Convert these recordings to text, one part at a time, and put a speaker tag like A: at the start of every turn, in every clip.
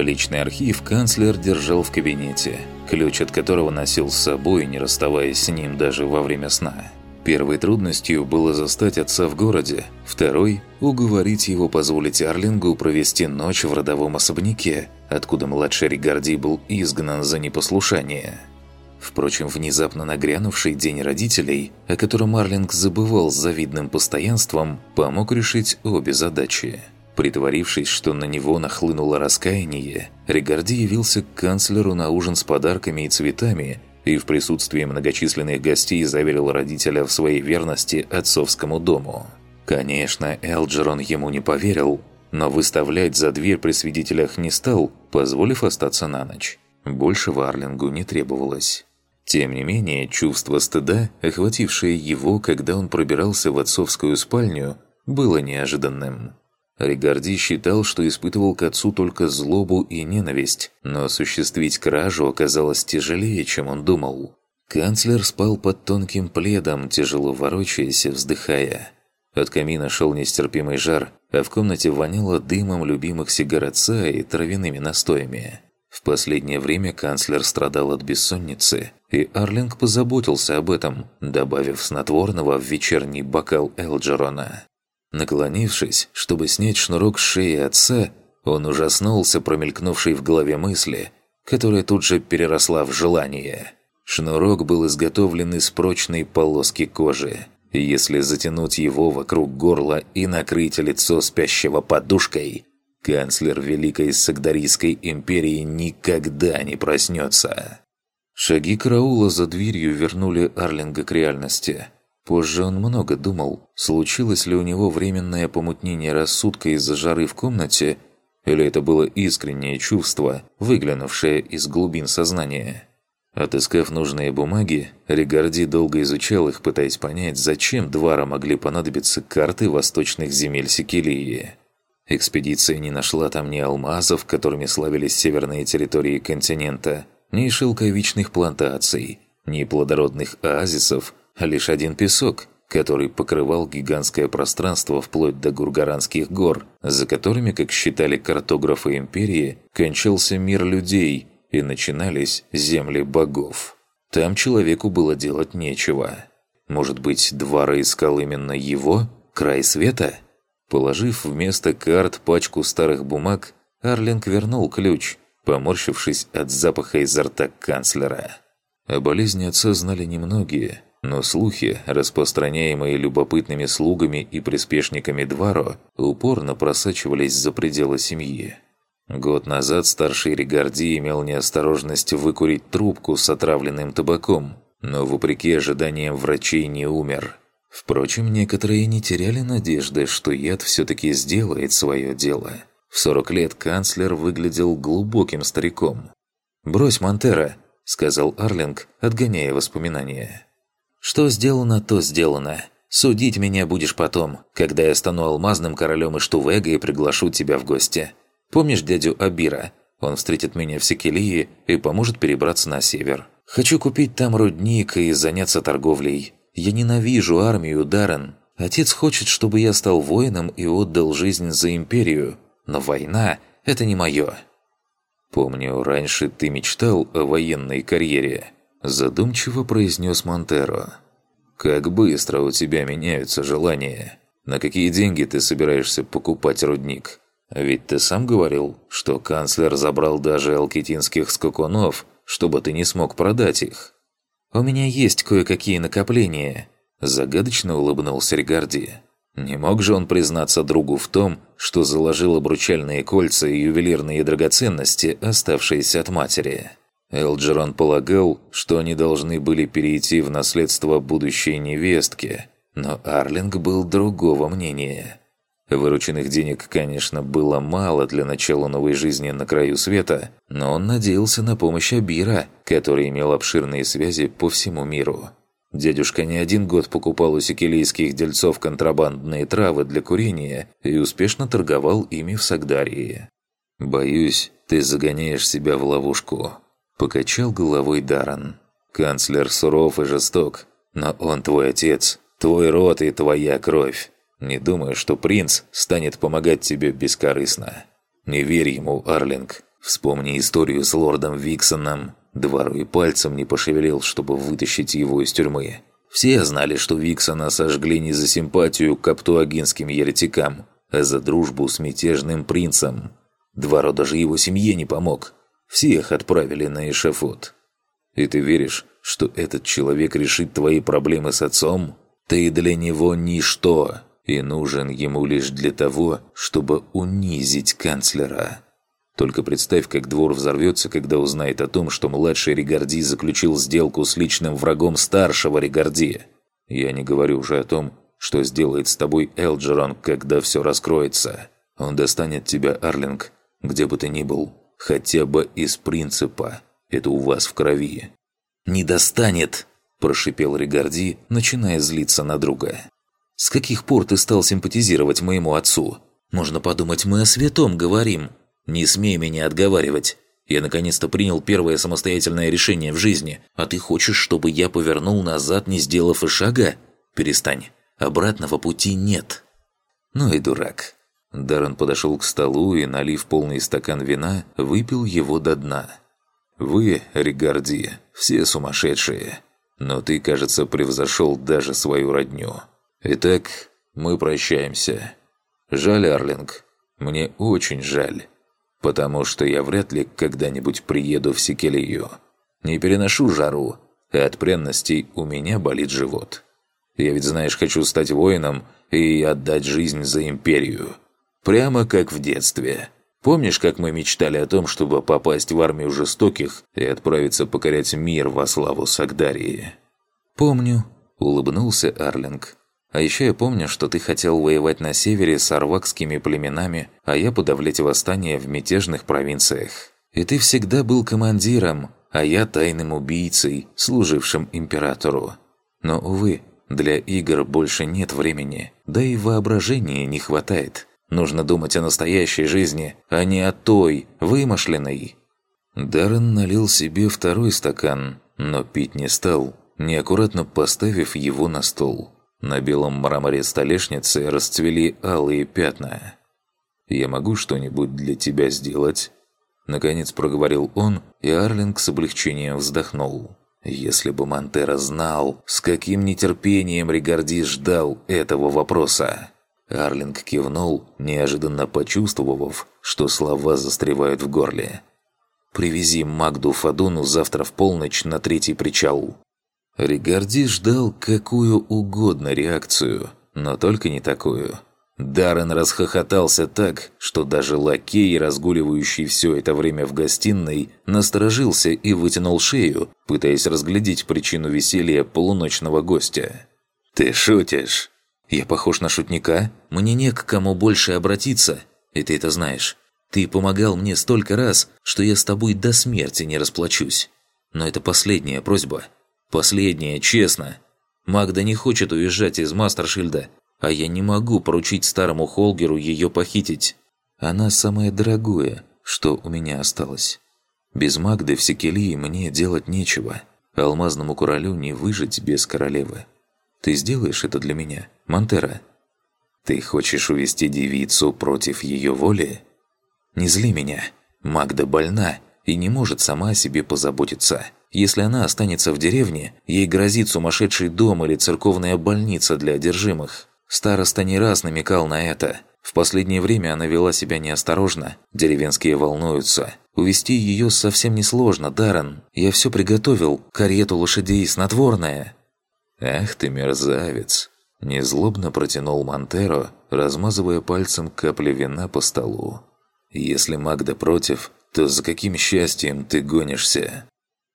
A: Личный архив канцлер держал в кабинете, ключ от которого носил с собой, не расставаясь с ним даже во время сна. Первой трудностью было застать отца в городе, второй – уговорить его позволить Арлингу провести ночь в родовом особняке, откуда младший Ригарди был изгнан за непослушание. Впрочем, внезапно нагрянувший день родителей, о котором Арлинг забывал с завидным постоянством, помог решить обе задачи. Притворившись, что на него нахлынуло раскаяние, Ригарди явился к канцлеру на ужин с подарками и цветами и в присутствии многочисленных гостей заверил родителя в своей верности отцовскому дому. Конечно, Элджерон ему не поверил, но выставлять за дверь при свидетелях не стал, позволив остаться на ночь. Больше Варлингу не требовалось. Тем не менее, чувство стыда, охватившее его, когда он пробирался в отцовскую спальню, было неожиданным. Ригарди считал, что испытывал к отцу только злобу и ненависть, но осуществить кражу оказалось тяжелее, чем он думал. Канцлер спал под тонким пледом, тяжело ворочаясь и вздыхая. От камина шел нестерпимый жар, а в комнате воняло дымом любимых сигар отца и травяными настоями. В последнее время канцлер страдал от бессонницы, и Арлинг позаботился об этом, добавив снотворного в вечерний бокал Элджерона. Наклонившись, чтобы снять шнурок с шеи отца, он ужаснулся промелькнувшей в голове мысли, которая тут же переросла в желание. Шнурок был изготовлен из прочной полоски кожи. Если затянуть его вокруг горла и накрыть лицо спящего подушкой, канцлер Великой Сагдарийской империи никогда не проснется. Шаги караула за дверью вернули Арлинга к реальности – Позже он много думал, случилось ли у него временное помутнение рассудка из-за жары в комнате, или это было искреннее чувство, выглянувшее из глубин сознания. Отыскав нужные бумаги, Ригарди долго изучал их, пытаясь понять, зачем Двара могли понадобиться карты восточных земель Секелии. Экспедиция не нашла там ни алмазов, которыми славились северные территории континента, ни шелковичных плантаций, ни плодородных оазисов – лишь один песок, который покрывал гигантское пространство вплоть до Гургаранских гор, за которыми, как считали картографы империи, кончался мир людей и начинались земли богов. Там человеку было делать нечего. Может быть, Двара искал именно его, край света? Положив вместо карт пачку старых бумаг, Арлинг вернул ключ, поморщившись от запаха изо рта канцлера. О болезни отца знали немногие – но слухи, распространяемые любопытными слугами и приспешниками Дваро, упорно просачивались за пределы семьи. Год назад старший Ригарди имел неосторожность выкурить трубку с отравленным табаком, но вопреки ожиданиям врачей не умер. Впрочем, некоторые не теряли надежды, что яд все-таки сделает свое дело. В 40 лет канцлер выглядел глубоким стариком. «Брось Монтера», — сказал Арлинг, отгоняя воспоминания. Что сделано, то сделано. Судить меня будешь потом, когда я стану алмазным королем Иштувега и приглашу тебя в гости. Помнишь дядю Абира? Он встретит меня в Секелии и поможет перебраться на север. Хочу купить там рудник и заняться торговлей. Я ненавижу армию, Даррен. Отец хочет, чтобы я стал воином и отдал жизнь за империю. Но война – это не мое. Помню, раньше ты мечтал о военной карьере. Задумчиво произнес Монтеро. «Как быстро у тебя меняются желания. На какие деньги ты собираешься покупать рудник? Ведь ты сам говорил, что канцлер забрал даже алкетинских скакунов, чтобы ты не смог продать их». «У меня есть кое-какие накопления», – загадочно улыбнулся Ригарди. Не мог же он признаться другу в том, что заложил обручальные кольца и ювелирные драгоценности, оставшиеся от матери. Элджерон полагал, что они должны были перейти в наследство будущей невестки, но Арлинг был другого мнения. Вырученных денег, конечно, было мало для начала новой жизни на краю света, но он надеялся на помощь Абира, который имел обширные связи по всему миру. Дядюшка не один год покупал у секелийских дельцов контрабандные травы для курения и успешно торговал ими в Сагдарии. «Боюсь, ты загоняешь себя в ловушку», Покачал головой Даран. «Канцлер суров и жесток, но он твой отец, твой род и твоя кровь. Не думаю, что принц станет помогать тебе бескорыстно. Не верь ему, Арлинг. Вспомни историю с лордом Виксоном. Двору и пальцем не пошевелил, чтобы вытащить его из тюрьмы. Все знали, что Виксона сожгли не за симпатию к каптуагинским еретикам, а за дружбу с мятежным принцем. Двору даже его семье не помог. Всех отправили на эшафот. И ты веришь, что этот человек решит твои проблемы с отцом? Ты для него ничто, и нужен ему лишь для того, чтобы унизить канцлера. Только представь, как двор взорвется, когда узнает о том, что младший Ригарди заключил сделку с личным врагом старшего Ригарди. Я не говорю уже о том, что сделает с тобой Элджерон, когда все раскроется. Он достанет тебя, Арлинг, где бы ты ни был, хотя бы из принципа. Это у вас в крови. «Не достанет!» – прошипел Ригарди, начиная злиться на друга. «С каких пор ты стал симпатизировать моему отцу? Можно подумать, мы о святом говорим. Не смей меня отговаривать. Я наконец-то принял первое самостоятельное решение в жизни, а ты хочешь, чтобы я повернул назад, не сделав и шага? Перестань. Обратного пути нет». Ну и дурак. Даррен подошел к столу и, налив полный стакан вина, выпил его до дна. «Вы, Ригарди, все сумасшедшие. Но ты, кажется, превзошел даже свою родню. Итак, мы прощаемся. Жаль, Арлинг. Мне очень жаль. Потому что я вряд ли когда-нибудь приеду в Секелию. Не переношу жару, а от пренностей у меня болит живот. Я ведь, знаешь, хочу стать воином и отдать жизнь за империю. Прямо как в детстве». Помнишь, как мы мечтали о том, чтобы попасть в армию жестоких и отправиться покорять мир во славу Сагдарии?» «Помню», — улыбнулся Арлинг. «А еще я помню, что ты хотел воевать на севере с арвакскими племенами, а я подавлять восстание в мятежных провинциях. И ты всегда был командиром, а я тайным убийцей, служившим императору. Но, увы, для игр больше нет времени, да и воображения не хватает». Нужно думать о настоящей жизни, а не о той, вымышленной. Даррен налил себе второй стакан, но пить не стал, неаккуратно поставив его на стол. На белом мраморе столешницы расцвели алые пятна. «Я могу что-нибудь для тебя сделать?» Наконец проговорил он, и Арлинг с облегчением вздохнул. Если бы Монтера знал, с каким нетерпением Ригарди ждал этого вопроса. Арлинг кивнул, неожиданно почувствовав, что слова застревают в горле. «Привези Магду Фадуну завтра в полночь на третий причал». Ригарди ждал какую угодно реакцию, но только не такую. Даррен расхохотался так, что даже лакей, разгуливающий все это время в гостиной, насторожился и вытянул шею, пытаясь разглядеть причину веселья полуночного гостя. «Ты шутишь?» Я похож на шутника? Мне не к кому больше обратиться, и ты это знаешь. Ты помогал мне столько раз, что я с тобой до смерти не расплачусь. Но это последняя просьба. Последняя, честно. Магда не хочет уезжать из Мастершильда, а я не могу поручить старому Холгеру ее похитить. Она самое дорогое, что у меня осталось. Без Магды в Секелии мне делать нечего. Алмазному королю не выжить без королевы. Ты сделаешь это для меня, Монтера? Ты хочешь увести девицу против ее воли? Не зли меня. Магда больна и не может сама о себе позаботиться. Если она останется в деревне, ей грозит сумасшедший дом или церковная больница для одержимых. Староста не раз намекал на это. В последнее время она вела себя неосторожно. Деревенские волнуются. Увести ее совсем несложно, Даррен. Я все приготовил. Карету лошадей снотворное. «Ах ты мерзавец!» – незлобно протянул Монтеро, размазывая пальцем капли вина по столу. «Если Магда против, то за каким счастьем ты гонишься?»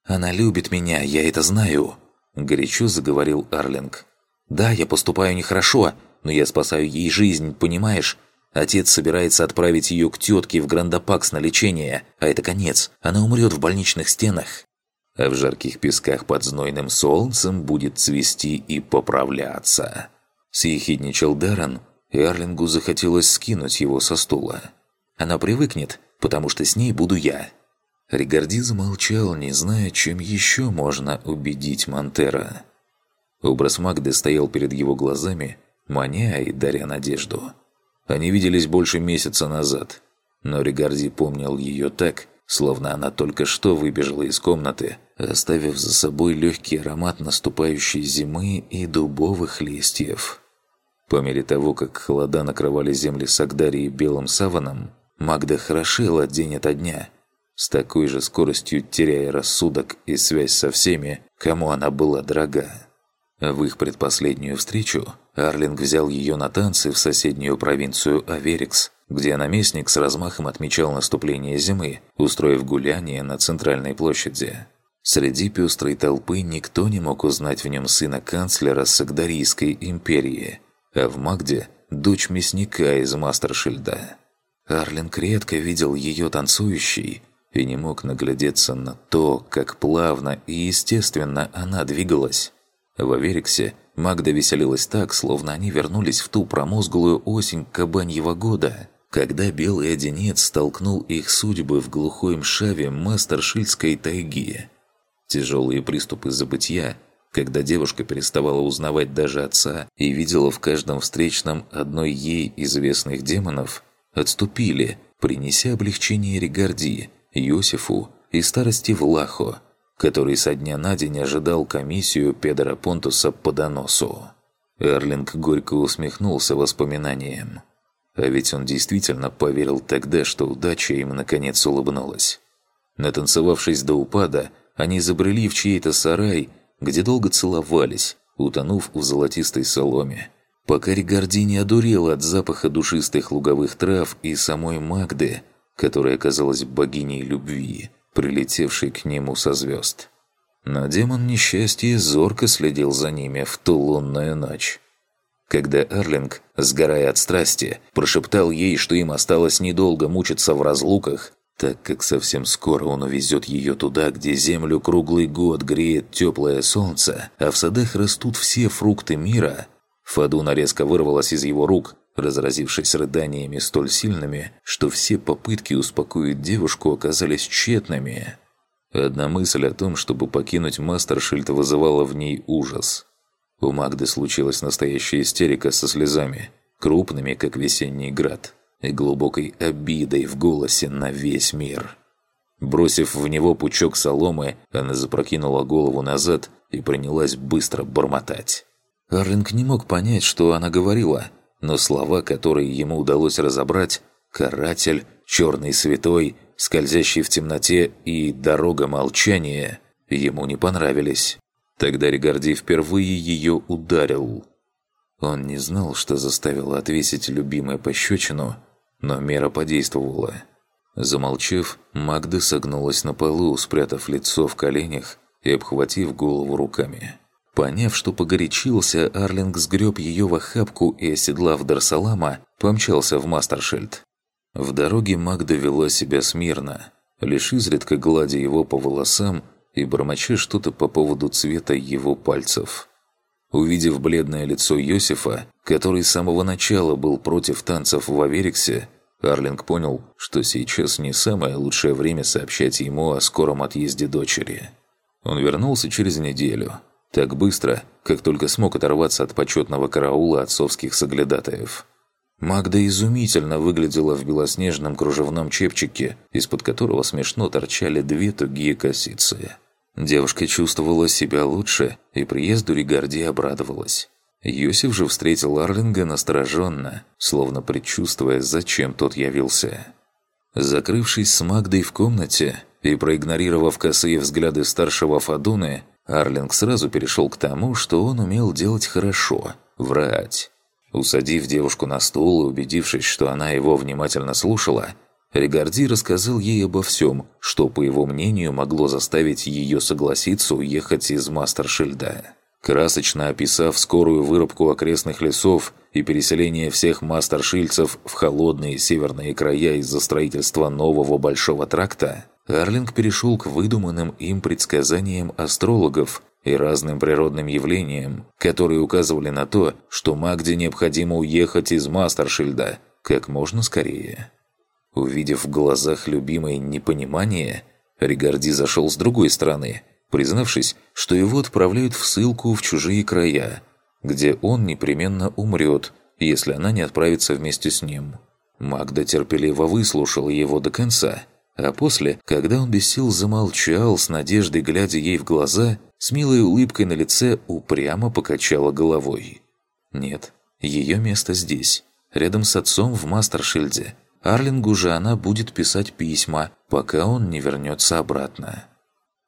A: «Она любит меня, я это знаю», – горячо заговорил Арлинг. «Да, я поступаю нехорошо, но я спасаю ей жизнь, понимаешь? Отец собирается отправить ее к тетке в Грандопакс на лечение, а это конец. Она умрет в больничных стенах а в жарких песках под знойным солнцем будет цвести и поправляться. Съехидничал Даррен, и Арлингу захотелось скинуть его со стула. Она привыкнет, потому что с ней буду я. Ригарди замолчал, не зная, чем еще можно убедить Монтера. Образ Магды стоял перед его глазами, маня и даря надежду. Они виделись больше месяца назад, но Ригарди помнил ее так, словно она только что выбежала из комнаты, оставив за собой легкий аромат наступающей зимы и дубовых листьев. По мере того, как холода накрывали земли Сагдарии белым саваном, Магда хорошела день ото дня, с такой же скоростью теряя рассудок и связь со всеми, кому она была дорога. В их предпоследнюю встречу Арлинг взял ее на танцы в соседнюю провинцию Аверикс, где наместник с размахом отмечал наступление зимы, устроив гуляние на центральной площади. Среди пестрой толпы никто не мог узнать в нем сына канцлера Сагдарийской империи, а в Магде – дочь мясника из Мастершильда. Арлинг редко видел ее танцующей и не мог наглядеться на то, как плавно и естественно она двигалась. В Авериксе Магда веселилась так, словно они вернулись в ту промозглую осень кабаньего года, когда белый одинец столкнул их судьбы в глухой мшаве Мастершильдской тайги. Тяжелые приступы забытья, когда девушка переставала узнавать даже отца и видела в каждом встречном одной ей известных демонов, отступили, принеся облегчение Регарди, Йосифу и старости Влахо, который со дня на день ожидал комиссию Педора Понтуса по доносу. Эрлинг горько усмехнулся воспоминанием. А ведь он действительно поверил тогда, что удача им наконец улыбнулась. Натанцевавшись до упада, они забрели в чей-то сарай, где долго целовались, утонув в золотистой соломе. Пока Ригарди одурела от запаха душистых луговых трав и самой Магды, которая оказалась богиней любви, прилетевшей к нему со звезд. Но демон несчастья зорко следил за ними в ту лунную ночь когда Эрлинг, сгорая от страсти, прошептал ей, что им осталось недолго мучиться в разлуках, так как совсем скоро он увезет ее туда, где землю круглый год греет теплое солнце, а в садах растут все фрукты мира. Фадуна резко вырвалась из его рук, разразившись рыданиями столь сильными, что все попытки успокоить девушку оказались тщетными. Одна мысль о том, чтобы покинуть Мастершильд, вызывала в ней ужас – у Магды случилась настоящая истерика со слезами, крупными, как весенний град, и глубокой обидой в голосе на весь мир. Бросив в него пучок соломы, она запрокинула голову назад и принялась быстро бормотать. Арлинг не мог понять, что она говорила, но слова, которые ему удалось разобрать «каратель», «черный святой», «скользящий в темноте» и «дорога молчания» ему не понравились. Тогда Регарди впервые ее ударил. Он не знал, что заставило отвесить любимое пощечину, но мера подействовала. Замолчав, Магда согнулась на полу, спрятав лицо в коленях и обхватив голову руками. Поняв, что погорячился, Арлинг сгреб ее в охапку и, оседлав Дарсалама, помчался в Мастершильд. В дороге Магда вела себя смирно, лишь изредка гладя его по волосам и бормоча что-то по поводу цвета его пальцев. Увидев бледное лицо Йосифа, который с самого начала был против танцев в Авериксе, Арлинг понял, что сейчас не самое лучшее время сообщать ему о скором отъезде дочери. Он вернулся через неделю, так быстро, как только смог оторваться от почетного караула отцовских соглядатаев. Магда изумительно выглядела в белоснежном кружевном чепчике, из-под которого смешно торчали две тугие косицы. Девушка чувствовала себя лучше и приезду Ригарди обрадовалась. Йосиф же встретил Арлинга настороженно, словно предчувствуя, зачем тот явился. Закрывшись с Магдой в комнате и проигнорировав косые взгляды старшего Фадуны, Арлинг сразу перешел к тому, что он умел делать хорошо – врать. Усадив девушку на стул и убедившись, что она его внимательно слушала, Ригарди рассказал ей обо всем, что, по его мнению, могло заставить ее согласиться уехать из Мастершильда. Красочно описав скорую вырубку окрестных лесов и переселение всех мастершильцев в холодные северные края из-за строительства нового большого тракта, Арлинг перешел к выдуманным им предсказаниям астрологов и разным природным явлениям, которые указывали на то, что Магде необходимо уехать из Мастершильда как можно скорее. Увидев в глазах любимой непонимание, Ригарди зашел с другой стороны, признавшись, что его отправляют в ссылку в чужие края, где он непременно умрет, если она не отправится вместе с ним. Магда терпеливо выслушал его до конца – А после, когда он без сил замолчал, с надеждой глядя ей в глаза, с милой улыбкой на лице упрямо покачала головой. Нет, ее место здесь, рядом с отцом в Мастершильде. Арлингу же она будет писать письма, пока он не вернется обратно.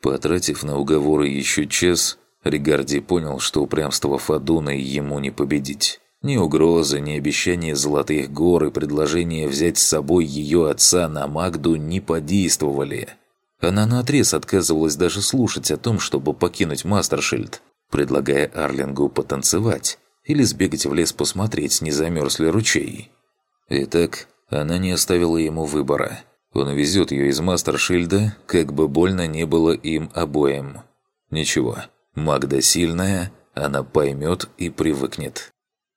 A: Потратив на уговоры еще час, Ригарди понял, что упрямство Фадуна ему не победить. Ни угрозы, ни обещания золотых гор и предложение взять с собой ее отца на Магду не подействовали. Она наотрез отказывалась даже слушать о том, чтобы покинуть Мастершильд, предлагая Арлингу потанцевать или сбегать в лес посмотреть, не замерз ли ручей. Итак, она не оставила ему выбора. Он везет ее из Мастершильда, как бы больно не было им обоим. Ничего, Магда сильная, она поймет и привыкнет.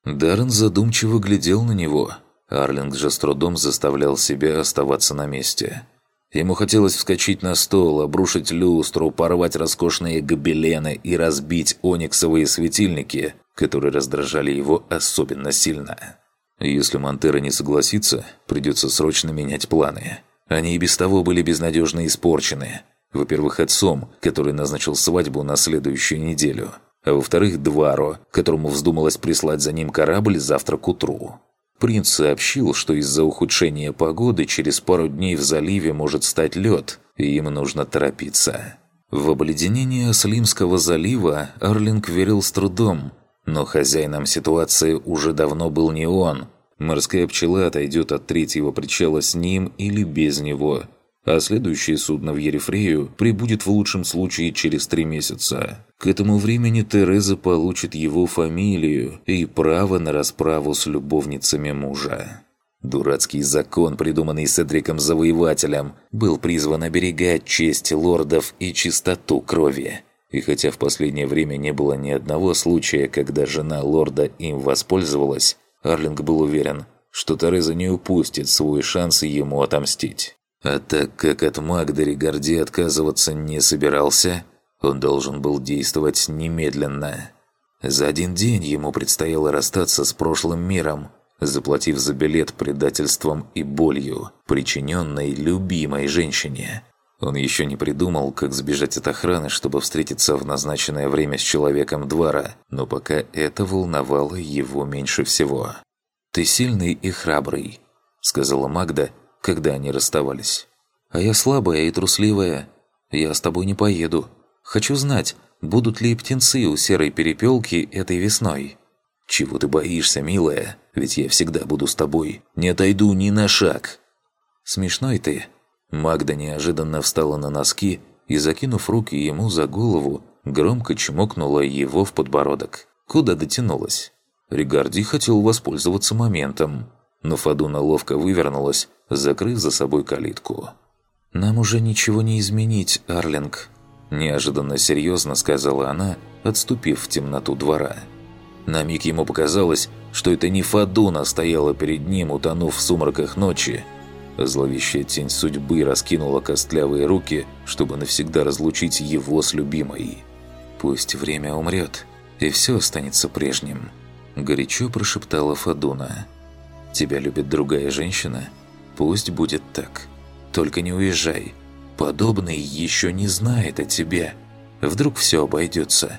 A: Даррен задумчиво глядел на него. Арлинг же с трудом заставлял себя оставаться на месте. Ему хотелось вскочить на стол, обрушить люстру, порвать роскошные гобелены и разбить ониксовые светильники, которые раздражали его особенно сильно. Если Монтера не согласится, придется срочно менять планы. Они и без того были безнадежно испорчены. Во-первых, отцом, который назначил свадьбу на следующую неделю – а во-вторых, Дваро, которому вздумалось прислать за ним корабль завтра к утру. Принц сообщил, что из-за ухудшения погоды через пару дней в заливе может стать лед, и им нужно торопиться. В обледенение Слимского залива Арлинг верил с трудом, но хозяином ситуации уже давно был не он. Морская пчела отойдет от третьего причала с ним или без него – а следующее судно в Ерефрею прибудет в лучшем случае через три месяца. К этому времени Тереза получит его фамилию и право на расправу с любовницами мужа. Дурацкий закон, придуманный Седриком Завоевателем, был призван оберегать честь лордов и чистоту крови. И хотя в последнее время не было ни одного случая, когда жена лорда им воспользовалась, Арлинг был уверен, что Тереза не упустит свой шанс ему отомстить. А так как от Магдари Горди отказываться не собирался, он должен был действовать немедленно. За один день ему предстояло расстаться с прошлым миром, заплатив за билет предательством и болью, причиненной любимой женщине. Он еще не придумал, как сбежать от охраны, чтобы встретиться в назначенное время с человеком двора, но пока это волновало его меньше всего. «Ты сильный и храбрый», — сказала Магда, когда они расставались. «А я слабая и трусливая. Я с тобой не поеду. Хочу знать, будут ли птенцы у серой перепелки этой весной». «Чего ты боишься, милая? Ведь я всегда буду с тобой. Не отойду ни на шаг». «Смешной ты». Магда неожиданно встала на носки и, закинув руки ему за голову, громко чмокнула его в подбородок. Куда дотянулась? Ригарди хотел воспользоваться моментом, но Фадуна ловко вывернулась закрыв за собой калитку. «Нам уже ничего не изменить, Арлинг», – неожиданно серьезно сказала она, отступив в темноту двора. На миг ему показалось, что это не Фадуна стояла перед ним, утонув в сумраках ночи. Зловещая тень судьбы раскинула костлявые руки, чтобы навсегда разлучить его с любимой. «Пусть время умрет, и все останется прежним», – горячо прошептала Фадуна. «Тебя любит другая женщина?» Пусть будет так. Только не уезжай. Подобный еще не знает о тебе. Вдруг все обойдется.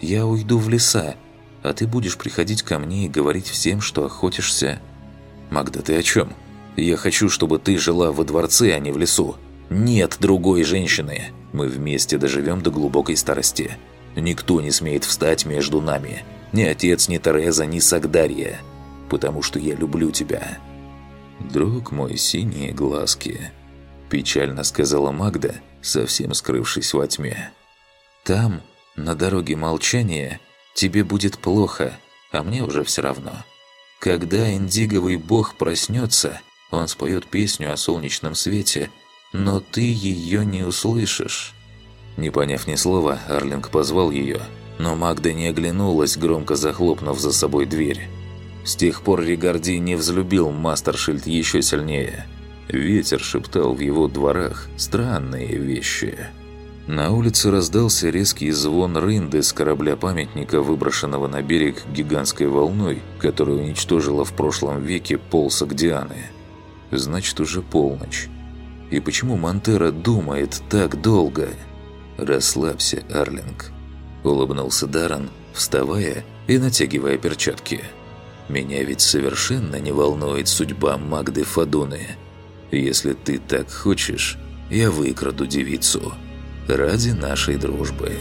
A: Я уйду в леса, а ты будешь приходить ко мне и говорить всем, что охотишься. Магда, ты о чем? Я хочу, чтобы ты жила во дворце, а не в лесу. Нет другой женщины. Мы вместе доживем до глубокой старости. Никто не смеет встать между нами. Ни отец, ни Тереза, ни Сагдарья. Потому что я люблю тебя. «Друг мой, синие глазки», – печально сказала Магда, совсем скрывшись во тьме. «Там, на дороге молчания, тебе будет плохо, а мне уже все равно. Когда индиговый бог проснется, он споет песню о солнечном свете, но ты ее не услышишь». Не поняв ни слова, Арлинг позвал ее, но Магда не оглянулась, громко захлопнув за собой дверь. С тех пор Ригарди не взлюбил Мастершильд еще сильнее. Ветер шептал в его дворах странные вещи. На улице раздался резкий звон рынды с корабля-памятника, выброшенного на берег гигантской волной, которая уничтожила в прошлом веке полсок Дианы. Значит, уже полночь. И почему Монтера думает так долго? «Расслабься, Арлинг», – улыбнулся Даррен, вставая и натягивая перчатки. «Меня ведь совершенно не волнует судьба Магды Фадуны. Если ты так хочешь, я выкраду девицу. Ради нашей дружбы».